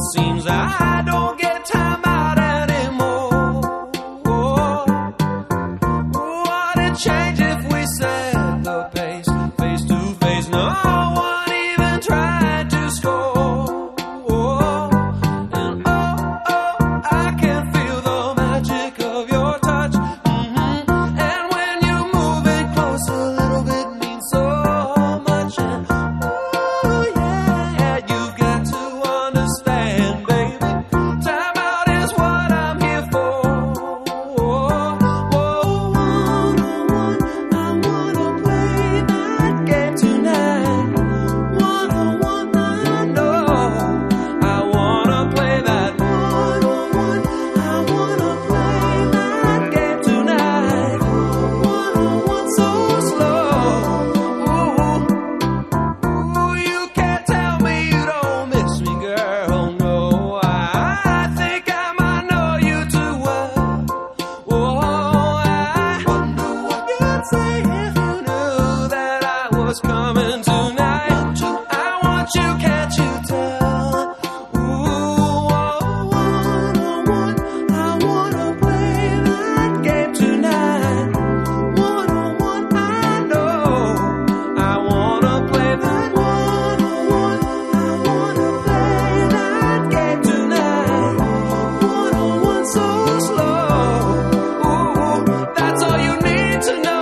seems I don't. to know.